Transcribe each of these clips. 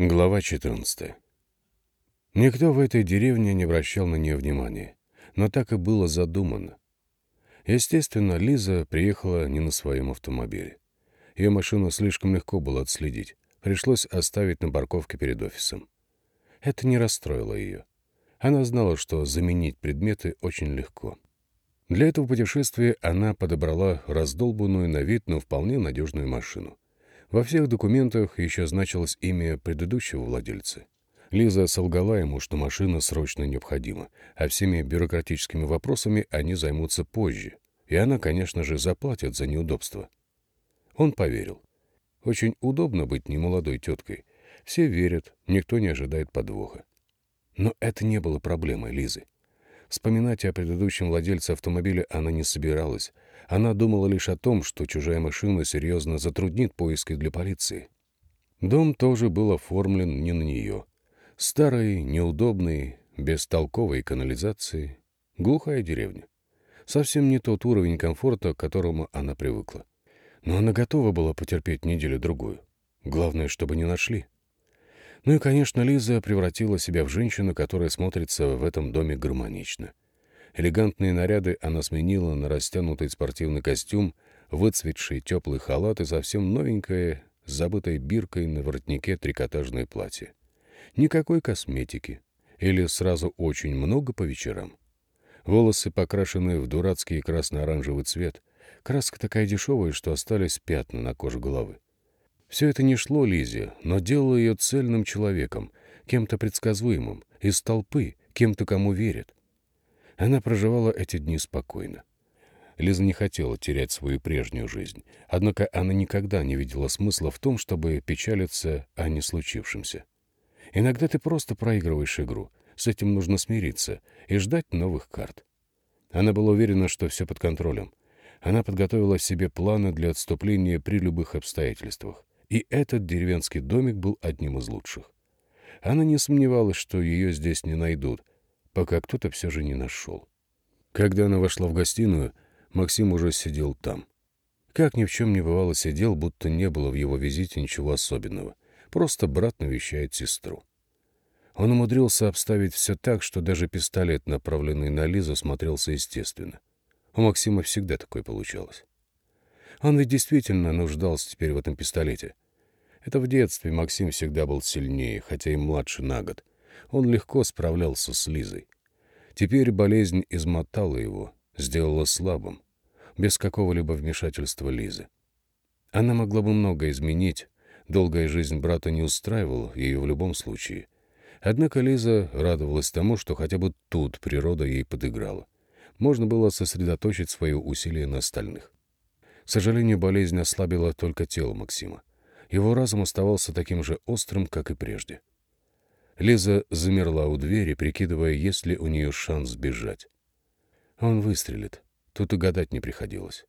Глава 14. Никто в этой деревне не обращал на нее внимания, но так и было задумано. Естественно, Лиза приехала не на своем автомобиле. Ее машину слишком легко было отследить. Пришлось оставить на парковке перед офисом. Это не расстроило ее. Она знала, что заменить предметы очень легко. Для этого путешествия она подобрала раздолбанную на вид, но вполне надежную машину. Во всех документах еще значилось имя предыдущего владельца. Лиза солгала ему, что машина срочно необходима, а всеми бюрократическими вопросами они займутся позже, и она, конечно же, заплатит за неудобства. Он поверил. Очень удобно быть немолодой теткой. Все верят, никто не ожидает подвоха. Но это не было проблемой Лизы. Вспоминать о предыдущем владельце автомобиля она не собиралась. Она думала лишь о том, что чужая машина серьезно затруднит поиски для полиции. Дом тоже был оформлен не на нее. Старый, неудобный, без толковой канализации. Глухая деревня. Совсем не тот уровень комфорта, к которому она привыкла. Но она готова была потерпеть неделю-другую. Главное, чтобы не нашли. Ну и, конечно, Лиза превратила себя в женщину, которая смотрится в этом доме гармонично. Элегантные наряды она сменила на растянутый спортивный костюм, выцветший теплый халат и совсем новенькое, с забытой биркой на воротнике трикотажное платье. Никакой косметики. Или сразу очень много по вечерам. Волосы покрашены в дурацкий красно-оранжевый цвет. Краска такая дешевая, что остались пятна на коже головы. Все это не шло Лизе, но делало ее цельным человеком, кем-то предсказуемым, из толпы, кем-то, кому верят. Она проживала эти дни спокойно. Лиза не хотела терять свою прежнюю жизнь, однако она никогда не видела смысла в том, чтобы печалиться о не случившемся. Иногда ты просто проигрываешь игру, с этим нужно смириться и ждать новых карт. Она была уверена, что все под контролем. Она подготовила себе планы для отступления при любых обстоятельствах. И этот деревенский домик был одним из лучших. Она не сомневалась, что ее здесь не найдут, пока кто-то все же не нашел. Когда она вошла в гостиную, Максим уже сидел там. Как ни в чем не бывало, сидел, будто не было в его визите ничего особенного. Просто брат навещает сестру. Он умудрился обставить все так, что даже пистолет, направленный на Лизу, смотрелся естественно. У Максима всегда такое получалось. Он ведь действительно нуждался теперь в этом пистолете. Это в детстве Максим всегда был сильнее, хотя и младше на год. Он легко справлялся с Лизой. Теперь болезнь измотала его, сделала слабым, без какого-либо вмешательства Лизы. Она могла бы много изменить, долгая жизнь брата не устраивала ее в любом случае. Однако Лиза радовалась тому, что хотя бы тут природа ей подыграла. Можно было сосредоточить свои усилия на остальных. К сожалению, болезнь ослабила только тело Максима. Его разум оставался таким же острым, как и прежде. Лиза замерла у двери, прикидывая, есть ли у нее шанс сбежать. Он выстрелит. Тут и гадать не приходилось.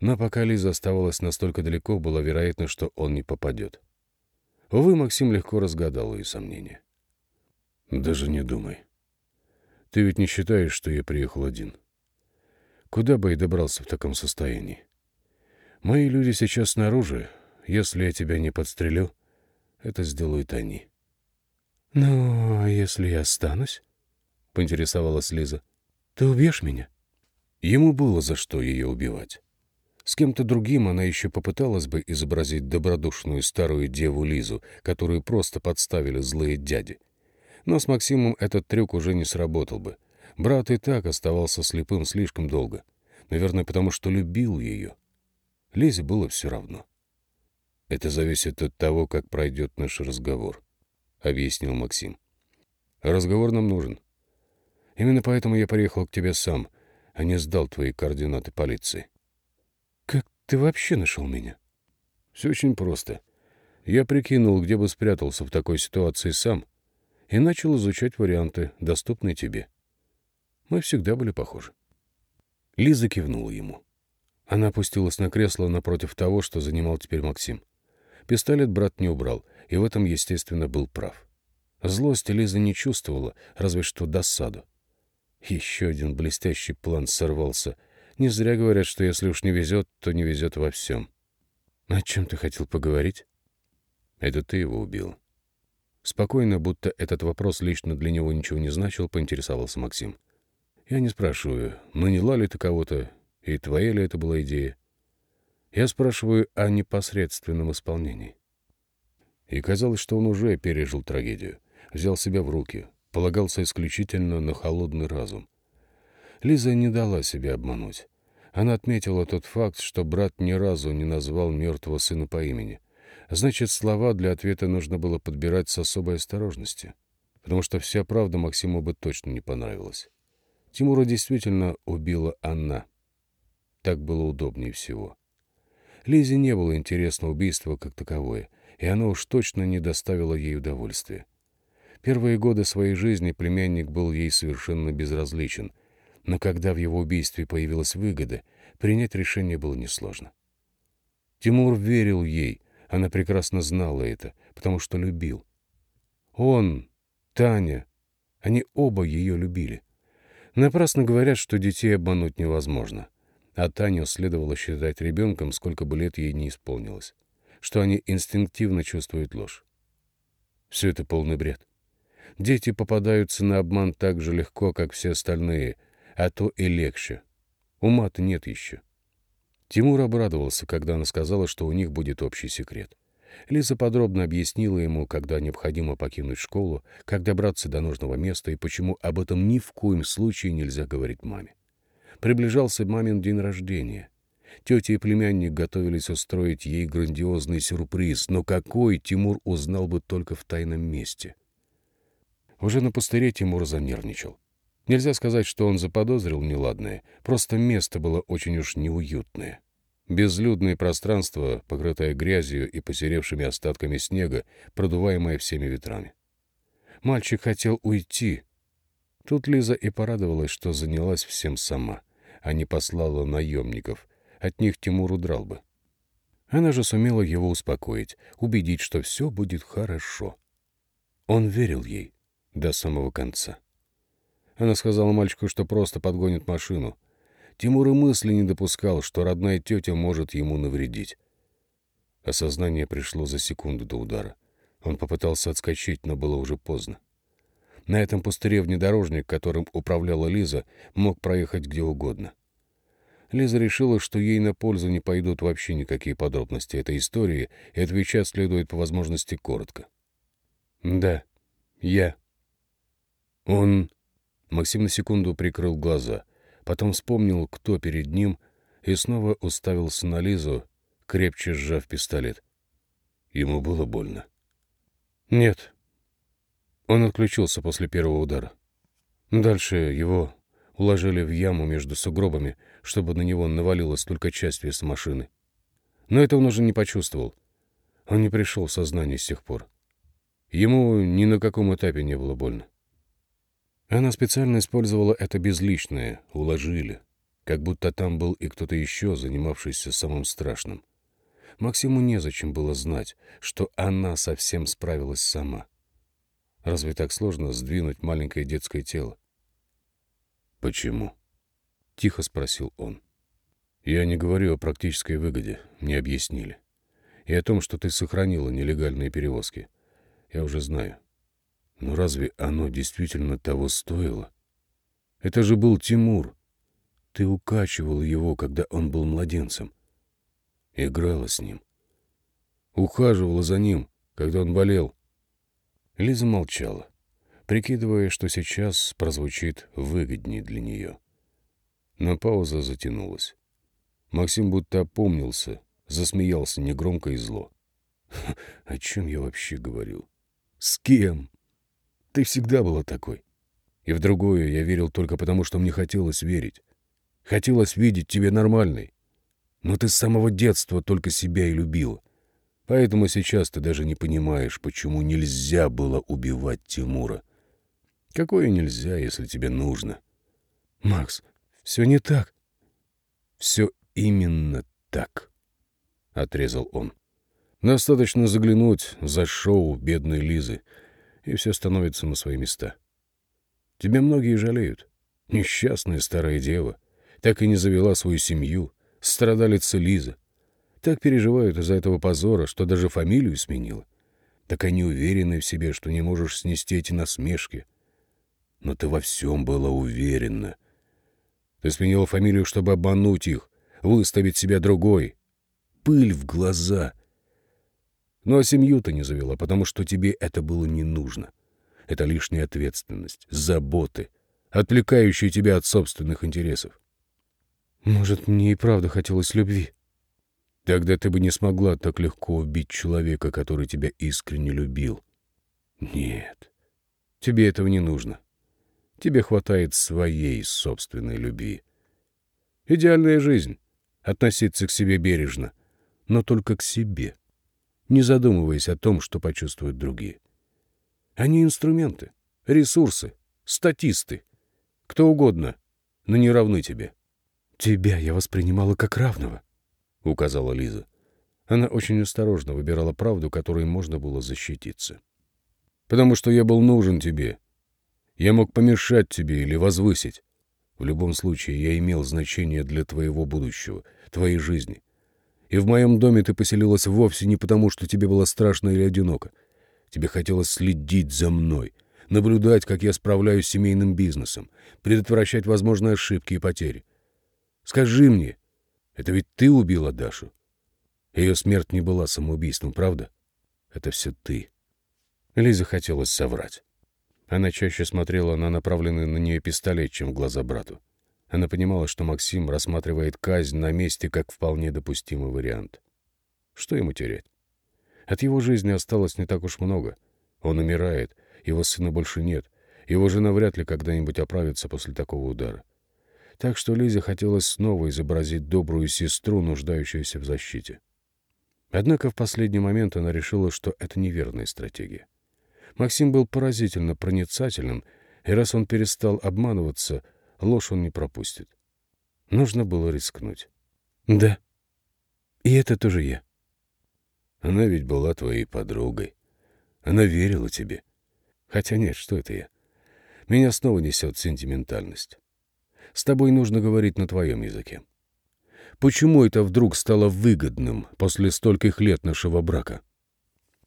Но пока Лиза оставалась настолько далеко, было вероятно, что он не попадет. Увы, Максим легко разгадал ее сомнения. «Даже не думай. Ты ведь не считаешь, что я приехал один? Куда бы я добрался в таком состоянии? Мои люди сейчас снаружи. Если я тебя не подстрелю, это сделают они. — Ну, а если я останусь? — поинтересовалась Лиза. — Ты убьешь меня? Ему было за что ее убивать. С кем-то другим она еще попыталась бы изобразить добродушную старую деву Лизу, которую просто подставили злые дяди. Но с Максимом этот трюк уже не сработал бы. Брат и так оставался слепым слишком долго. Наверное, потому что любил ее. — Лизе было все равно. «Это зависит от того, как пройдет наш разговор», — объяснил Максим. «Разговор нам нужен. Именно поэтому я приехал к тебе сам, а не сдал твои координаты полиции». «Как ты вообще нашел меня?» «Все очень просто. Я прикинул, где бы спрятался в такой ситуации сам, и начал изучать варианты, доступные тебе. Мы всегда были похожи». Лиза кивнула ему. Она опустилась на кресло напротив того, что занимал теперь Максим. Пистолет брат не убрал, и в этом, естественно, был прав. Злости Лиза не чувствовала, разве что досаду. Еще один блестящий план сорвался. Не зря говорят, что если уж не везет, то не везет во всем. — О чем ты хотел поговорить? — Это ты его убил. Спокойно, будто этот вопрос лично для него ничего не значил, поинтересовался Максим. Я не спрашиваю, наняла ли ты кого-то, и твоя ли это была идея. Я спрашиваю о непосредственном исполнении. И казалось, что он уже пережил трагедию, взял себя в руки, полагался исключительно на холодный разум. Лиза не дала себя обмануть. Она отметила тот факт, что брат ни разу не назвал мертвого сына по имени. Значит, слова для ответа нужно было подбирать с особой осторожностью, потому что вся правда Максиму бы точно не понравилась. Тимура действительно убила она. Так было удобнее всего. Лизе не было интересно убийство как таковое, и оно уж точно не доставило ей удовольствия. Первые годы своей жизни племянник был ей совершенно безразличен, но когда в его убийстве появилась выгода, принять решение было несложно. Тимур верил ей, она прекрасно знала это, потому что любил. Он, Таня, они оба ее любили. Напрасно говорят, что детей обмануть невозможно. А Таню следовало считать ребенком, сколько бы лет ей не исполнилось. Что они инстинктивно чувствуют ложь. Все это полный бред. Дети попадаются на обман так же легко, как все остальные, а то и легче. Ума-то нет еще. Тимур обрадовался, когда она сказала, что у них будет общий секрет. Лиза подробно объяснила ему, когда необходимо покинуть школу, как добраться до нужного места и почему об этом ни в коем случае нельзя говорить маме. Приближался мамин день рождения. Тетя и племянник готовились устроить ей грандиозный сюрприз, но какой Тимур узнал бы только в тайном месте. Уже на пустыре Тимур занервничал. Нельзя сказать, что он заподозрил неладное, просто место было очень уж неуютное. Безлюдное пространство, покрытое грязью и посеревшими остатками снега, продуваемое всеми ветрами. Мальчик хотел уйти. Тут Лиза и порадовалась, что занялась всем сама, а не послала наемников. От них Тимур удрал бы. Она же сумела его успокоить, убедить, что все будет хорошо. Он верил ей до самого конца. Она сказала мальчику, что просто подгонит машину. Тимур и мысли не допускал, что родная тетя может ему навредить. Осознание пришло за секунду до удара. Он попытался отскочить, но было уже поздно. На этом пустыре внедорожник, которым управляла Лиза, мог проехать где угодно. Лиза решила, что ей на пользу не пойдут вообще никакие подробности этой истории, и отвечать следует по возможности коротко. «Да, я». Он Максим на секунду прикрыл глаза, потом вспомнил, кто перед ним, и снова уставился на Лизу, крепче сжав пистолет. Ему было больно. Нет. Он отключился после первого удара. Дальше его уложили в яму между сугробами, чтобы на него навалилась только часть веса машины. Но это он уже не почувствовал. Он не пришел в сознание с тех пор. Ему ни на каком этапе не было больно. Она специально использовала это безличное, уложили, как будто там был и кто-то еще, занимавшийся самым страшным. Максиму незачем было знать, что она совсем справилась сама. Разве так сложно сдвинуть маленькое детское тело? «Почему?» — тихо спросил он. «Я не говорю о практической выгоде, мне объяснили. И о том, что ты сохранила нелегальные перевозки. Я уже знаю. Но разве оно действительно того стоило? Это же был Тимур. Ты укачивал его, когда он был младенцем. Играла с ним. Ухаживала за ним, когда он болел. Лиза молчала, прикидывая, что сейчас прозвучит выгоднее для нее. Но пауза затянулась. Максим будто опомнился, засмеялся негромко и зло. «О чем я вообще говорю? С кем?» Ты всегда была такой. И в другое я верил только потому, что мне хотелось верить. Хотелось видеть тебя нормальной. Но ты с самого детства только себя и любила. Поэтому сейчас ты даже не понимаешь, почему нельзя было убивать Тимура. Какое нельзя, если тебе нужно? Макс, все не так. Все именно так, — отрезал он. Достаточно заглянуть за шоу бедной Лизы — и все становится на свои места. Тебя многие жалеют. Несчастная старая дева. Так и не завела свою семью. Страдалица Лиза. Так переживают из-за этого позора, что даже фамилию сменила. такая неуверенная в себе, что не можешь снести эти насмешки. Но ты во всем была уверена. Ты сменила фамилию, чтобы обмануть их, выставить себя другой. Пыль в глаза. Ну а семью ты не завела, потому что тебе это было не нужно. Это лишняя ответственность, заботы, отвлекающие тебя от собственных интересов. Может, мне и правда хотелось любви? Тогда ты бы не смогла так легко убить человека, который тебя искренне любил. Нет, тебе этого не нужно. Тебе хватает своей собственной любви. Идеальная жизнь — относиться к себе бережно, но только к себе, не задумываясь о том, что почувствуют другие. Они инструменты, ресурсы, статисты, кто угодно, но не равны тебе. Тебя я воспринимала как равного. — указала Лиза. Она очень осторожно выбирала правду, которой можно было защититься. «Потому что я был нужен тебе. Я мог помешать тебе или возвысить. В любом случае, я имел значение для твоего будущего, твоей жизни. И в моем доме ты поселилась вовсе не потому, что тебе было страшно или одиноко. Тебе хотелось следить за мной, наблюдать, как я справляюсь с семейным бизнесом, предотвращать возможные ошибки и потери. Скажи мне, это ведь ты убила Дашу. Ее смерть не была самоубийством, правда? Это все ты. Лиза хотелось соврать. Она чаще смотрела на направленный на нее пистолет, чем в глаза брату. Она понимала, что Максим рассматривает казнь на месте как вполне допустимый вариант. Что ему терять? От его жизни осталось не так уж много. Он умирает, его сына больше нет, его жена вряд ли когда-нибудь оправится после такого удара так что Лизе хотелось снова изобразить добрую сестру, нуждающуюся в защите. Однако в последний момент она решила, что это неверная стратегия. Максим был поразительно проницательным, и раз он перестал обманываться, ложь он не пропустит. Нужно было рискнуть. «Да. И это тоже я». «Она ведь была твоей подругой. Она верила тебе. Хотя нет, что это я? Меня снова несет сентиментальность. С тобой нужно говорить на твоем языке. Почему это вдруг стало выгодным после стольких лет нашего брака?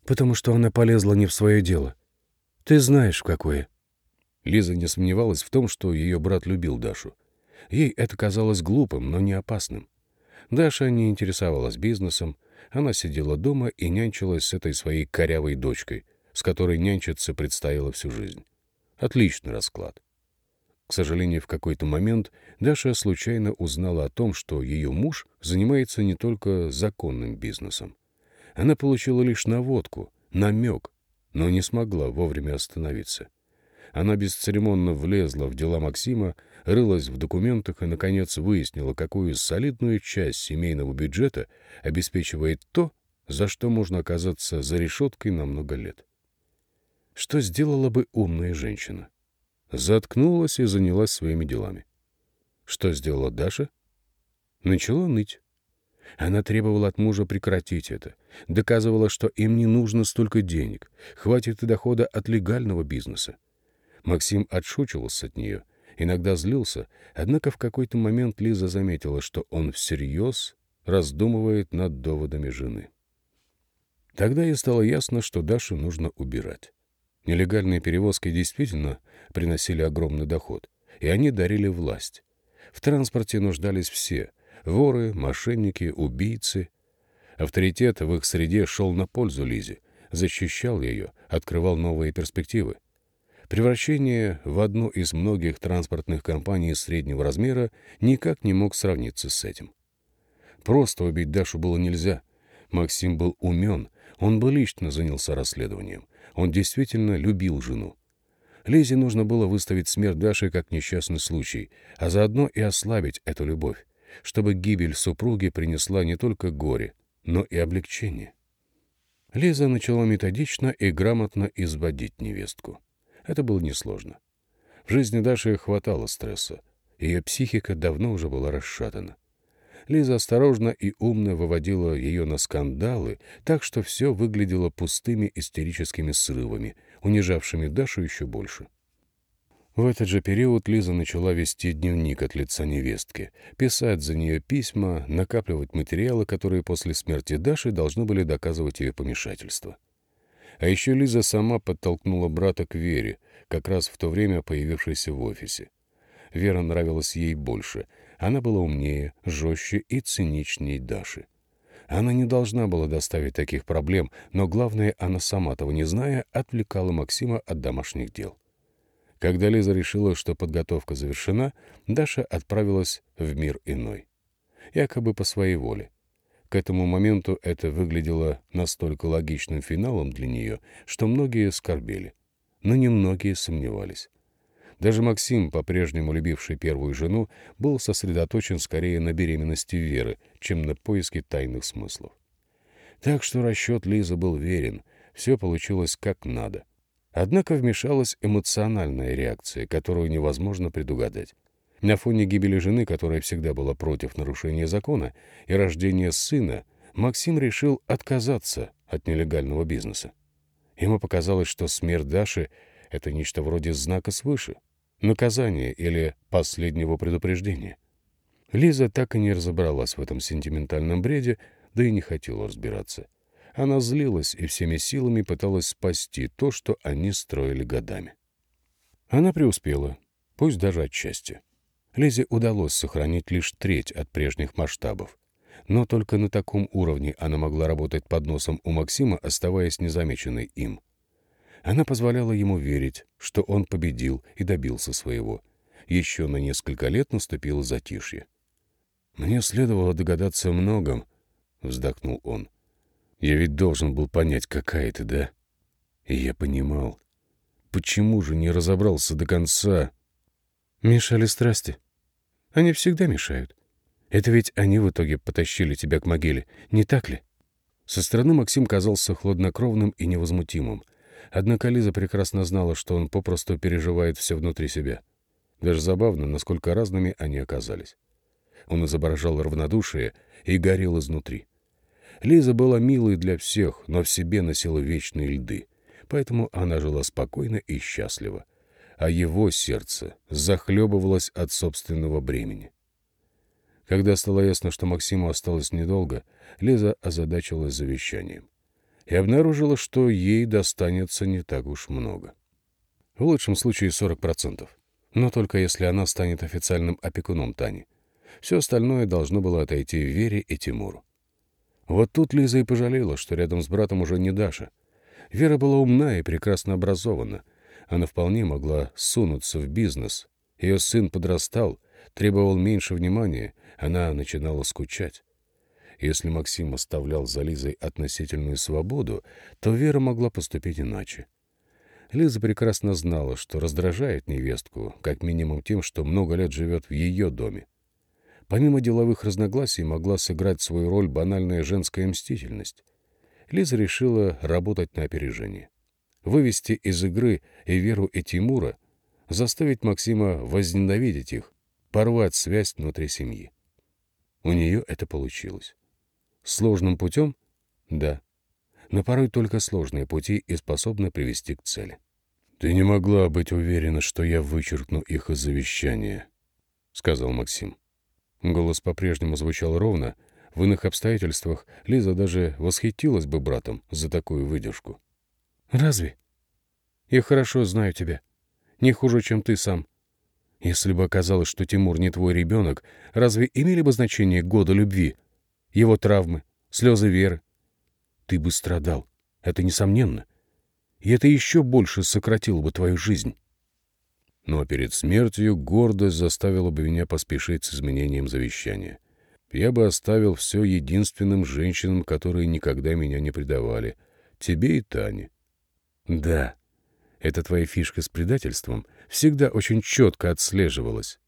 Потому что она полезла не в свое дело. Ты знаешь, в какое. Лиза не сомневалась в том, что ее брат любил Дашу. Ей это казалось глупым, но не опасным. Даша не интересовалась бизнесом, она сидела дома и нянчилась с этой своей корявой дочкой, с которой нянчиться предстояло всю жизнь. Отличный расклад. К сожалению, в какой-то момент Даша случайно узнала о том, что ее муж занимается не только законным бизнесом. Она получила лишь наводку, намек, но не смогла вовремя остановиться. Она бесцеремонно влезла в дела Максима, рылась в документах и, наконец, выяснила, какую солидную часть семейного бюджета обеспечивает то, за что можно оказаться за решеткой на много лет. Что сделала бы умная женщина? Заткнулась и занялась своими делами. Что сделала Даша? Начала ныть. Она требовала от мужа прекратить это, доказывала, что им не нужно столько денег, хватит и дохода от легального бизнеса. Максим отшучивался от нее, иногда злился, однако в какой-то момент Лиза заметила, что он всерьез раздумывает над доводами жены. Тогда ей стало ясно, что Дашу нужно убирать. Нелегальные перевозки действительно приносили огромный доход, и они дарили власть. В транспорте нуждались все — воры, мошенники, убийцы. Авторитет в их среде шел на пользу Лизе, защищал ее, открывал новые перспективы. Превращение в одну из многих транспортных компаний среднего размера никак не мог сравниться с этим. Просто убить Дашу было нельзя. Максим был умен, он бы лично занялся расследованием. Он действительно любил жену. Лизе нужно было выставить смерть Даши как несчастный случай, а заодно и ослабить эту любовь, чтобы гибель супруги принесла не только горе, но и облегчение. Лиза начала методично и грамотно изводить невестку. Это было несложно. В жизни Даши хватало стресса. Ее психика давно уже была расшатана. Лиза осторожно и умно выводила ее на скандалы, так что все выглядело пустыми истерическими срывами, унижавшими Дашу еще больше. В этот же период Лиза начала вести дневник от лица невестки, писать за нее письма, накапливать материалы, которые после смерти Даши должны были доказывать ее помешательство. А еще Лиза сама подтолкнула брата к Вере, как раз в то время появившейся в офисе. Вера нравилась ей больше. Она была умнее, жестче и циничнее Даши. Она не должна была доставить таких проблем, но главное, она сама того не зная, отвлекала Максима от домашних дел. Когда Лиза решила, что подготовка завершена, Даша отправилась в мир иной. Якобы по своей воле. К этому моменту это выглядело настолько логичным финалом для нее, что многие скорбели. Но немногие сомневались. Даже Максим, по-прежнему любивший первую жену, был сосредоточен скорее на беременности Веры, чем на поиске тайных смыслов. Так что расчет Лизы был верен, все получилось как надо. Однако вмешалась эмоциональная реакция, которую невозможно предугадать. На фоне гибели жены, которая всегда была против нарушения закона, и рождения сына, Максим решил отказаться от нелегального бизнеса. Ему показалось, что смерть Даши — это нечто вроде знака свыше, наказания или последнего предупреждения. Лиза так и не разобралась в этом сентиментальном бреде, да и не хотела разбираться. Она злилась и всеми силами пыталась спасти то, что они строили годами. Она преуспела, пусть даже отчасти. Лизе удалось сохранить лишь треть от прежних масштабов. Но только на таком уровне она могла работать под носом у Максима, оставаясь незамеченной им. Она позволяла ему верить, что он победил и добился своего. Еще на несколько лет наступило затишье. «Мне следовало догадаться о многом», — вздохнул он. «Я ведь должен был понять, какая ты, да?» И я понимал. Почему же не разобрался до конца? Мешали страсти. Они всегда мешают. Это ведь они в итоге потащили тебя к могиле, не так ли? Со стороны Максим казался хладнокровным и невозмутимым. Однако Лиза прекрасно знала, что он попросту переживает все внутри себя. Даже забавно, насколько разными они оказались. Он изображал равнодушие и горел изнутри. Лиза была милой для всех, но в себе носила вечные льды, поэтому она жила спокойно и счастливо а его сердце захлебывалось от собственного бремени. Когда стало ясно, что Максиму осталось недолго, Лиза озадачилась завещанием и обнаружила, что ей достанется не так уж много. В лучшем случае 40%, но только если она станет официальным опекуном Тани. Все остальное должно было отойти Вере и Тимуру. Вот тут Лиза и пожалела, что рядом с братом уже не Даша. Вера была умна и прекрасно образована — она вполне могла сунуться в бизнес. Ее сын подрастал, требовал меньше внимания, она начинала скучать. Если Максим оставлял за Лизой относительную свободу, то Вера могла поступить иначе. Лиза прекрасно знала, что раздражает невестку, как минимум тем, что много лет живет в ее доме. Помимо деловых разногласий могла сыграть свою роль банальная женская мстительность. Лиза решила работать на опережение вывести из игры и Веру, и Тимура, заставить Максима возненавидеть их, порвать связь внутри семьи. У нее это получилось. Сложным путем? Да. Но порой только сложные пути и способны привести к цели. «Ты не могла быть уверена, что я вычеркну их из завещания», — сказал Максим. Голос по-прежнему звучал ровно. В иных обстоятельствах Лиза даже восхитилась бы братом за такую выдержку. «Разве? Я хорошо знаю тебя. Не хуже, чем ты сам. Если бы оказалось, что Тимур не твой ребенок, разве имели бы значение года любви? Его травмы, слезы веры? Ты бы страдал, это несомненно. И это еще больше сократило бы твою жизнь». Но перед смертью гордость заставила бы меня поспешить с изменением завещания. Я бы оставил все единственным женщинам, которые никогда меня не предавали, тебе и Тане. Да, эта твоя фишка с предательством всегда очень четко отслеживалась.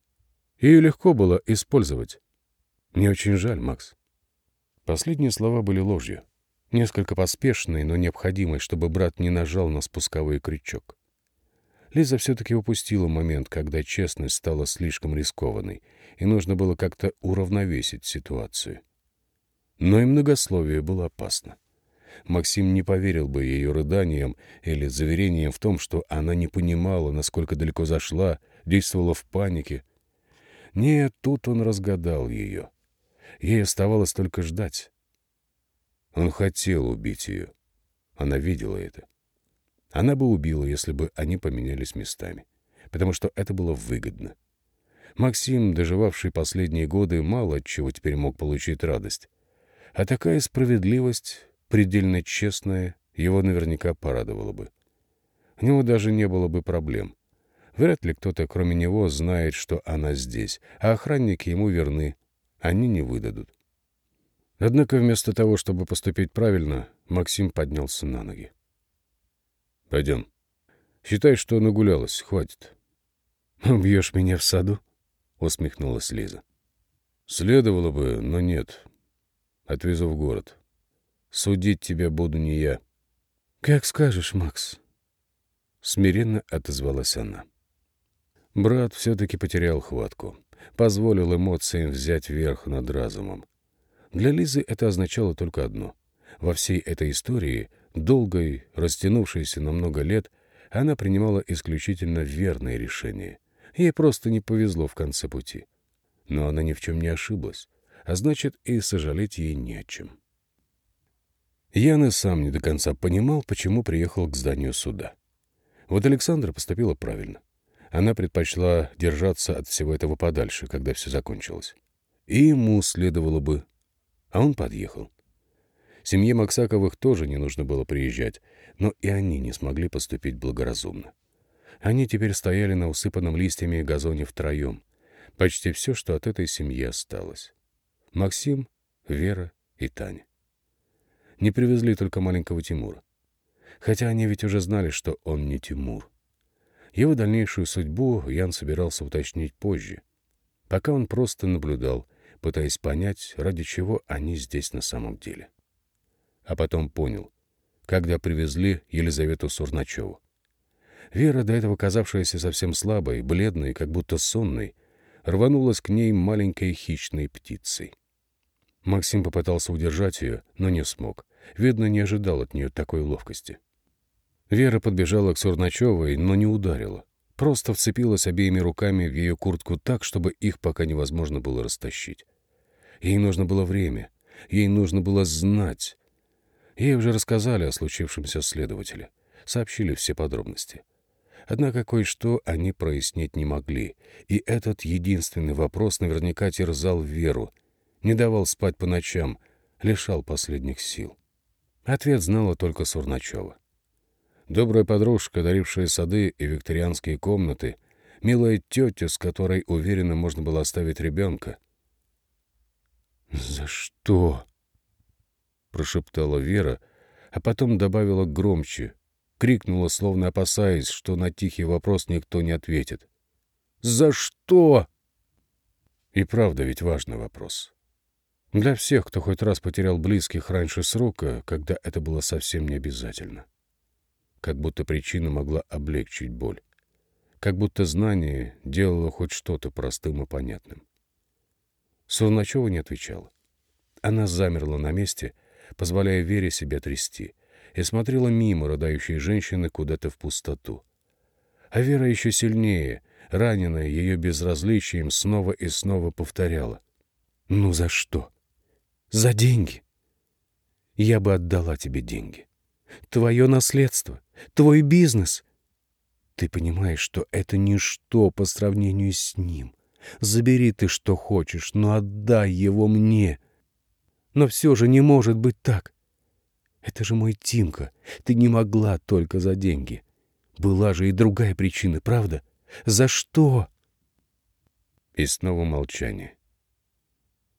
Ее легко было использовать. Мне очень жаль, Макс. Последние слова были ложью. Несколько поспешной, но необходимой, чтобы брат не нажал на спусковой крючок. Лиза все-таки упустила момент, когда честность стала слишком рискованной, и нужно было как-то уравновесить ситуацию. Но и многословие было опасно. Максим не поверил бы ее рыданиям или заверениям в том, что она не понимала, насколько далеко зашла, действовала в панике. Нет, тут он разгадал ее. Ей оставалось только ждать. Он хотел убить ее. Она видела это. Она бы убила, если бы они поменялись местами, потому что это было выгодно. Максим, доживавший последние годы, мало от чего теперь мог получить радость. А такая справедливость, предельно честная, его наверняка порадовала бы. У него даже не было бы проблем. Вряд ли кто-то, кроме него, знает, что она здесь, а охранники ему верны. Они не выдадут. Однако вместо того, чтобы поступить правильно, Максим поднялся на ноги. «Пойдем. Считай, что нагулялась. Хватит». «Убьешь меня в саду?» — усмехнулась Лиза. «Следовало бы, но нет. Отвезу в город. Судить тебя буду не я». «Как скажешь, Макс», — смиренно отозвалась она. Брат все-таки потерял хватку, позволил эмоциям взять верх над разумом. Для Лизы это означало только одно. Во всей этой истории, долгой, растянувшейся на много лет, она принимала исключительно верные решения. Ей просто не повезло в конце пути. Но она ни в чем не ошиблась, а значит, и сожалеть ей не о чем. Ян и сам не до конца понимал, почему приехал к зданию суда. Вот Александра поступила правильно. Она предпочла держаться от всего этого подальше, когда все закончилось. И ему следовало бы. А он подъехал. Семье Максаковых тоже не нужно было приезжать, но и они не смогли поступить благоразумно. Они теперь стояли на усыпанном листьями газоне втроем. Почти все, что от этой семьи осталось. Максим, Вера и Таня. Не привезли только маленького Тимура. Хотя они ведь уже знали, что он не Тимур. Его дальнейшую судьбу Ян собирался уточнить позже, пока он просто наблюдал, пытаясь понять, ради чего они здесь на самом деле. А потом понял, когда привезли Елизавету Сурначеву. Вера, до этого казавшаяся совсем слабой, бледной, как будто сонной, рванулась к ней маленькой хищной птицей. Максим попытался удержать ее, но не смог. Видно, не ожидал от нее такой ловкости. Вера подбежала к Сурначевой, но не ударила. Просто вцепилась обеими руками в ее куртку так, чтобы их пока невозможно было растащить. Ей нужно было время. Ей нужно было знать. Ей уже рассказали о случившемся следователе. Сообщили все подробности. Однако кое-что они прояснить не могли. И этот единственный вопрос наверняка терзал Веру. Не давал спать по ночам, лишал последних сил. Ответ знала только Сурначева. Добрая подружка, дарившая сады и викторианские комнаты, милая тетя, с которой, уверенно, можно было оставить ребенка. «За что?» — прошептала Вера, а потом добавила громче, крикнула, словно опасаясь, что на тихий вопрос никто не ответит. «За что?» И правда ведь важный вопрос. Для всех, кто хоть раз потерял близких раньше срока, когда это было совсем не обязательно как будто причина могла облегчить боль, как будто знание делало хоть что-то простым и понятным. Сурначева не отвечала. Она замерла на месте, позволяя Вере себя трясти, и смотрела мимо рыдающей женщины куда-то в пустоту. А Вера еще сильнее, раненая ее безразличием, снова и снова повторяла. «Ну за что? За деньги? Я бы отдала тебе деньги. Твое наследство твой бизнес. Ты понимаешь, что это ничто по сравнению с ним. Забери ты что хочешь, но отдай его мне. Но все же не может быть так. Это же мой Тимка. Ты не могла только за деньги. Была же и другая причина, правда? За что? И снова молчание.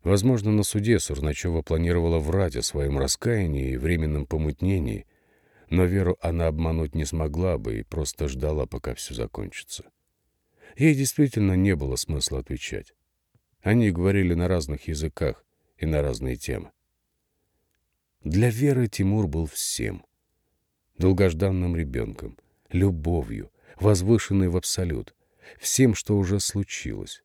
Возможно, на суде Сурначева планировала врать о своем раскаянии и временном помутнении, но Веру она обмануть не смогла бы и просто ждала, пока все закончится. Ей действительно не было смысла отвечать. Они говорили на разных языках и на разные темы. Для Веры Тимур был всем. Долгожданным ребенком, любовью, возвышенной в абсолют, всем, что уже случилось.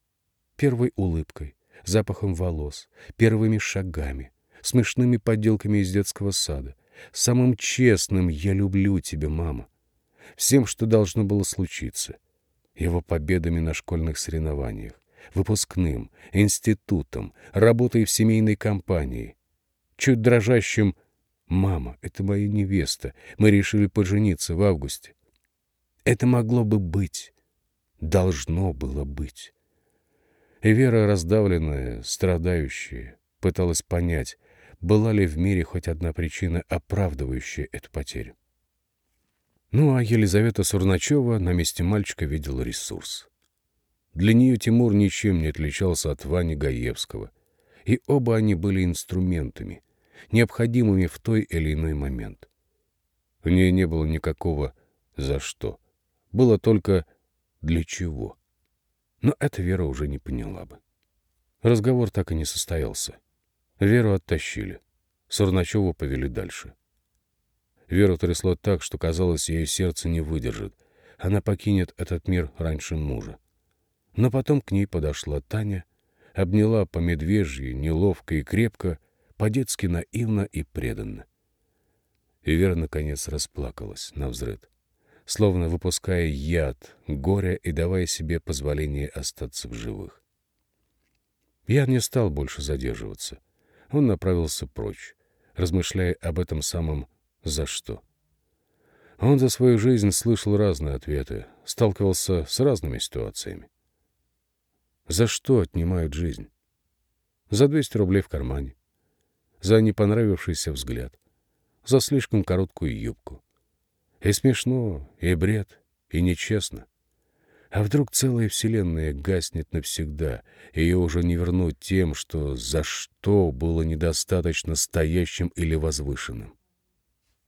Первой улыбкой, запахом волос, первыми шагами, смешными поделками из детского сада — самым честным «я люблю тебя, мама», всем, что должно было случиться, его победами на школьных соревнованиях, выпускным, институтом, работой в семейной компании, чуть дрожащим «Мама, это моя невеста. Мы решили пожениться в августе. Это могло бы быть. Должно было быть». И Вера, раздавленная, страдающая, пыталась понять, была ли в мире хоть одна причина, оправдывающая эту потерю. Ну а Елизавета Сурначева на месте мальчика видела ресурс. Для нее Тимур ничем не отличался от Вани Гаевского, и оба они были инструментами, необходимыми в той или иной момент. У нее не было никакого «за что», было только «для чего». Но это Вера уже не поняла бы. Разговор так и не состоялся. Веру оттащили. Сурначеву повели дальше. Веру трясло так, что, казалось, ее сердце не выдержит. Она покинет этот мир раньше мужа. Но потом к ней подошла Таня, обняла по медвежьи, неловко и крепко, по-детски наивно и преданно. И Вера, наконец, расплакалась на взрыд, словно выпуская яд, горя и давая себе позволение остаться в живых. Я не стал больше задерживаться он направился прочь, размышляя об этом самом «за что». Он за свою жизнь слышал разные ответы, сталкивался с разными ситуациями. За что отнимают жизнь? За 200 рублей в кармане, за непонравившийся взгляд, за слишком короткую юбку. И смешно, и бред, и нечестно — а вдруг целая вселенная гаснет навсегда, и ее уже не вернуть тем, что за что было недостаточно стоящим или возвышенным?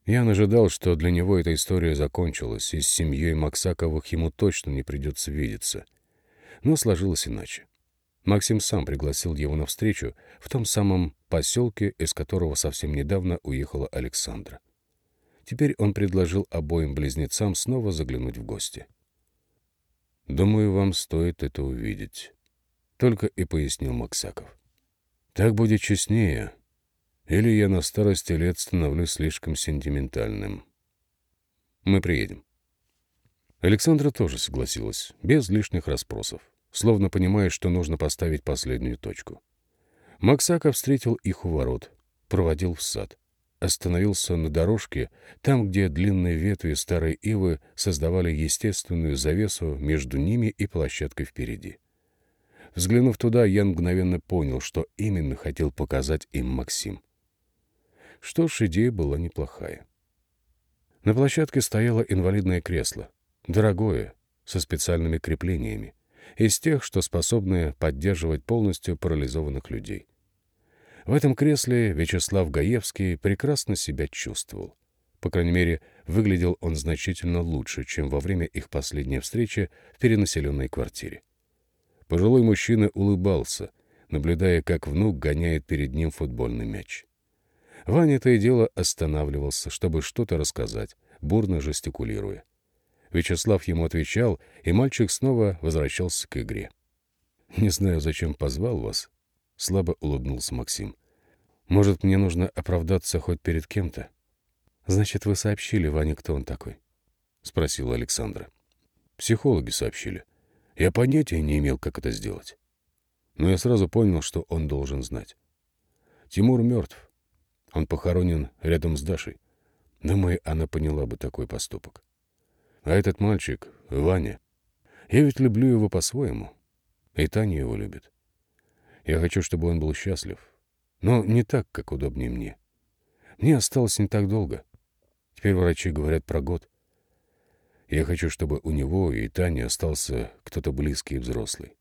Ян ожидал, что для него эта история закончилась, и с семьей Максаковых ему точно не придется видеться. Но сложилось иначе. Максим сам пригласил его на встречу в том самом поселке, из которого совсем недавно уехала Александра. Теперь он предложил обоим близнецам снова заглянуть в гости. Думаю, вам стоит это увидеть. Только и пояснил Максаков. Так будет честнее. Или я на старости лет становлюсь слишком сентиментальным. Мы приедем. Александра тоже согласилась, без лишних расспросов, словно понимая, что нужно поставить последнюю точку. Максаков встретил их у ворот, проводил в сад остановился на дорожке, там, где длинные ветви старой ивы создавали естественную завесу между ними и площадкой впереди. Взглянув туда, я мгновенно понял, что именно хотел показать им Максим. Что ж, идея была неплохая. На площадке стояло инвалидное кресло, дорогое, со специальными креплениями, из тех, что способны поддерживать полностью парализованных людей. В этом кресле Вячеслав Гаевский прекрасно себя чувствовал. По крайней мере, выглядел он значительно лучше, чем во время их последней встречи в перенаселенной квартире. Пожилой мужчина улыбался, наблюдая, как внук гоняет перед ним футбольный мяч. Ваня то и дело останавливался, чтобы что-то рассказать, бурно жестикулируя. Вячеслав ему отвечал, и мальчик снова возвращался к игре. «Не знаю, зачем позвал вас», — слабо улыбнулся Максим. Может, мне нужно оправдаться хоть перед кем-то? Значит, вы сообщили Ване, кто он такой? Спросила Александра. Психологи сообщили. Я понятия не имел, как это сделать. Но я сразу понял, что он должен знать. Тимур мертв. Он похоронен рядом с Дашей. Думаю, она поняла бы такой поступок. А этот мальчик, Ваня, я ведь люблю его по-своему. И Таня его любит. Я хочу, чтобы он был счастлив, но не так, как удобнее мне. Мне осталось не так долго. Теперь врачи говорят про год. Я хочу, чтобы у него и Тани остался кто-то близкий и взрослый.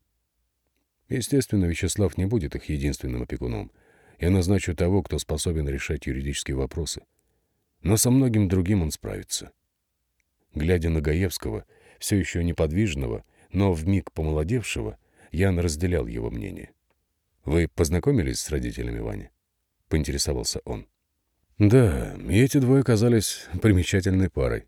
Естественно, Вячеслав не будет их единственным опекуном. Я назначу того, кто способен решать юридические вопросы. Но со многим другим он справится. Глядя на Гаевского, все еще неподвижного, но вмиг помолодевшего, Ян разделял его мнение. «Вы познакомились с родителями Вани?» — поинтересовался он. «Да, и эти двое казались примечательной парой.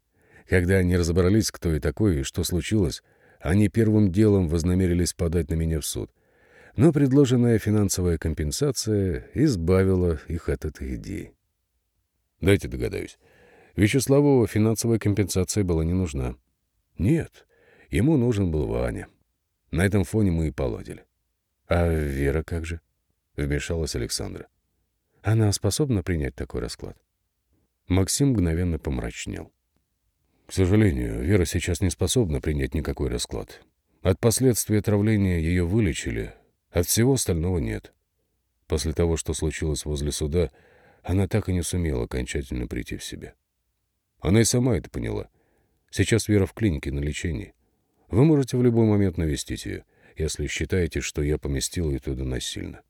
Когда они разобрались, кто и такой, и что случилось, они первым делом вознамерились подать на меня в суд. Но предложенная финансовая компенсация избавила их от этой идеи. Дайте догадаюсь. Вячеславу финансовая компенсация была не нужна. Нет, ему нужен был Ваня. На этом фоне мы и поладили. «А Вера как же?» — вмешалась Александра. «Она способна принять такой расклад?» Максим мгновенно помрачнел. К сожалению, Вера сейчас не способна принять никакой расклад. От последствий отравления ее вылечили, от всего остального нет. После того, что случилось возле суда, она так и не сумела окончательно прийти в себя. Она и сама это поняла. Сейчас Вера в клинике на лечении. Вы можете в любой момент навестить ее, если считаете, что я поместил ее туда насильно.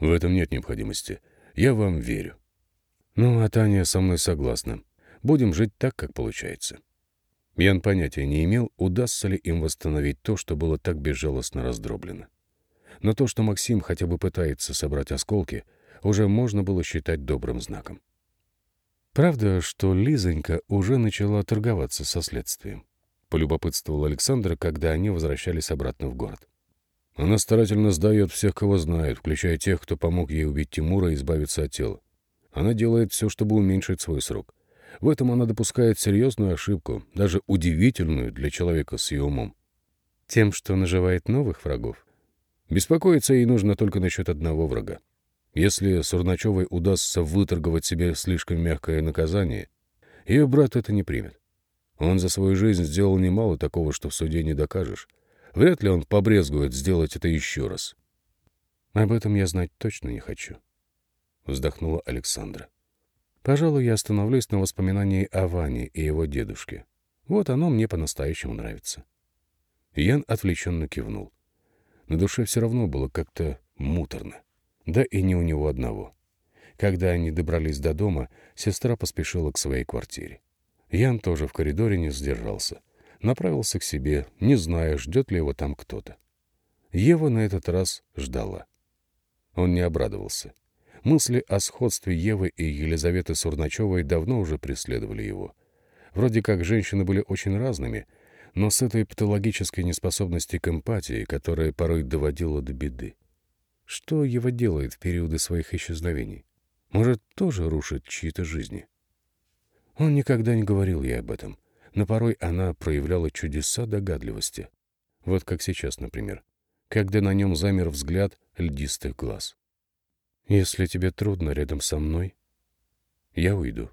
В этом нет необходимости. Я вам верю. Ну, а Таня со мной согласна. Будем жить так, как получается. Ян понятия не имел, удастся ли им восстановить то, что было так безжалостно раздроблено. Но то, что Максим хотя бы пытается собрать осколки, уже можно было считать добрым знаком. Правда, что Лизонька уже начала торговаться со следствием. Полюбопытствовал Александр, когда они возвращались обратно в город. Она старательно сдает всех, кого знает, включая тех, кто помог ей убить Тимура и избавиться от тела. Она делает все, чтобы уменьшить свой срок. В этом она допускает серьезную ошибку, даже удивительную для человека с ее умом. Тем, что наживает новых врагов. Беспокоиться ей нужно только насчет одного врага. Если Сурначевой удастся выторговать себе слишком мягкое наказание, ее брат это не примет. Он за свою жизнь сделал немало такого, что в суде не докажешь. Вряд ли он побрезгует сделать это еще раз. Об этом я знать точно не хочу. Вздохнула Александра. Пожалуй, я остановлюсь на воспоминании о Ване и его дедушке. Вот оно мне по-настоящему нравится. Ян отвлеченно кивнул. На душе все равно было как-то муторно. Да и не у него одного. Когда они добрались до дома, сестра поспешила к своей квартире. Ян тоже в коридоре не сдержался. Направился к себе, не зная, ждет ли его там кто-то. Ева на этот раз ждала. Он не обрадовался. Мысли о сходстве Евы и Елизаветы Сурначевой давно уже преследовали его. Вроде как женщины были очень разными, но с этой патологической неспособностью к эмпатии, которая порой доводила до беды. Что Ева делает в периоды своих исчезновений? Может, тоже рушит чьи-то жизни? Он никогда не говорил ей об этом, но порой она проявляла чудеса догадливости. Вот как сейчас, например, когда на нем замер взгляд льдистых глаз. Если тебе трудно рядом со мной, я уйду.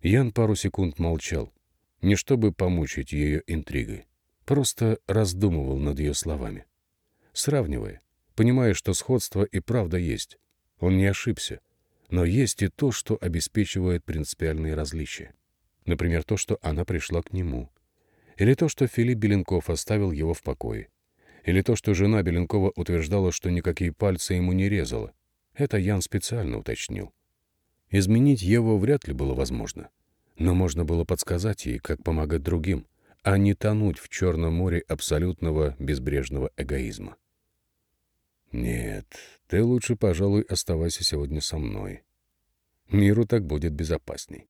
Ян пару секунд молчал, не чтобы помучить ее интригой, просто раздумывал над ее словами. Сравнивая, понимая, что сходство и правда есть. Он не ошибся. Но есть и то, что обеспечивает принципиальные различия. Например, то, что она пришла к нему. Или то, что Филипп Беленков оставил его в покое. Или то, что жена Беленкова утверждала, что никакие пальцы ему не резала. Это Ян специально уточнил. Изменить Еву вряд ли было возможно. Но можно было подсказать ей, как помогать другим, а не тонуть в Черном море абсолютного безбрежного эгоизма. «Нет, ты лучше, пожалуй, оставайся сегодня со мной. Миру так будет безопасней».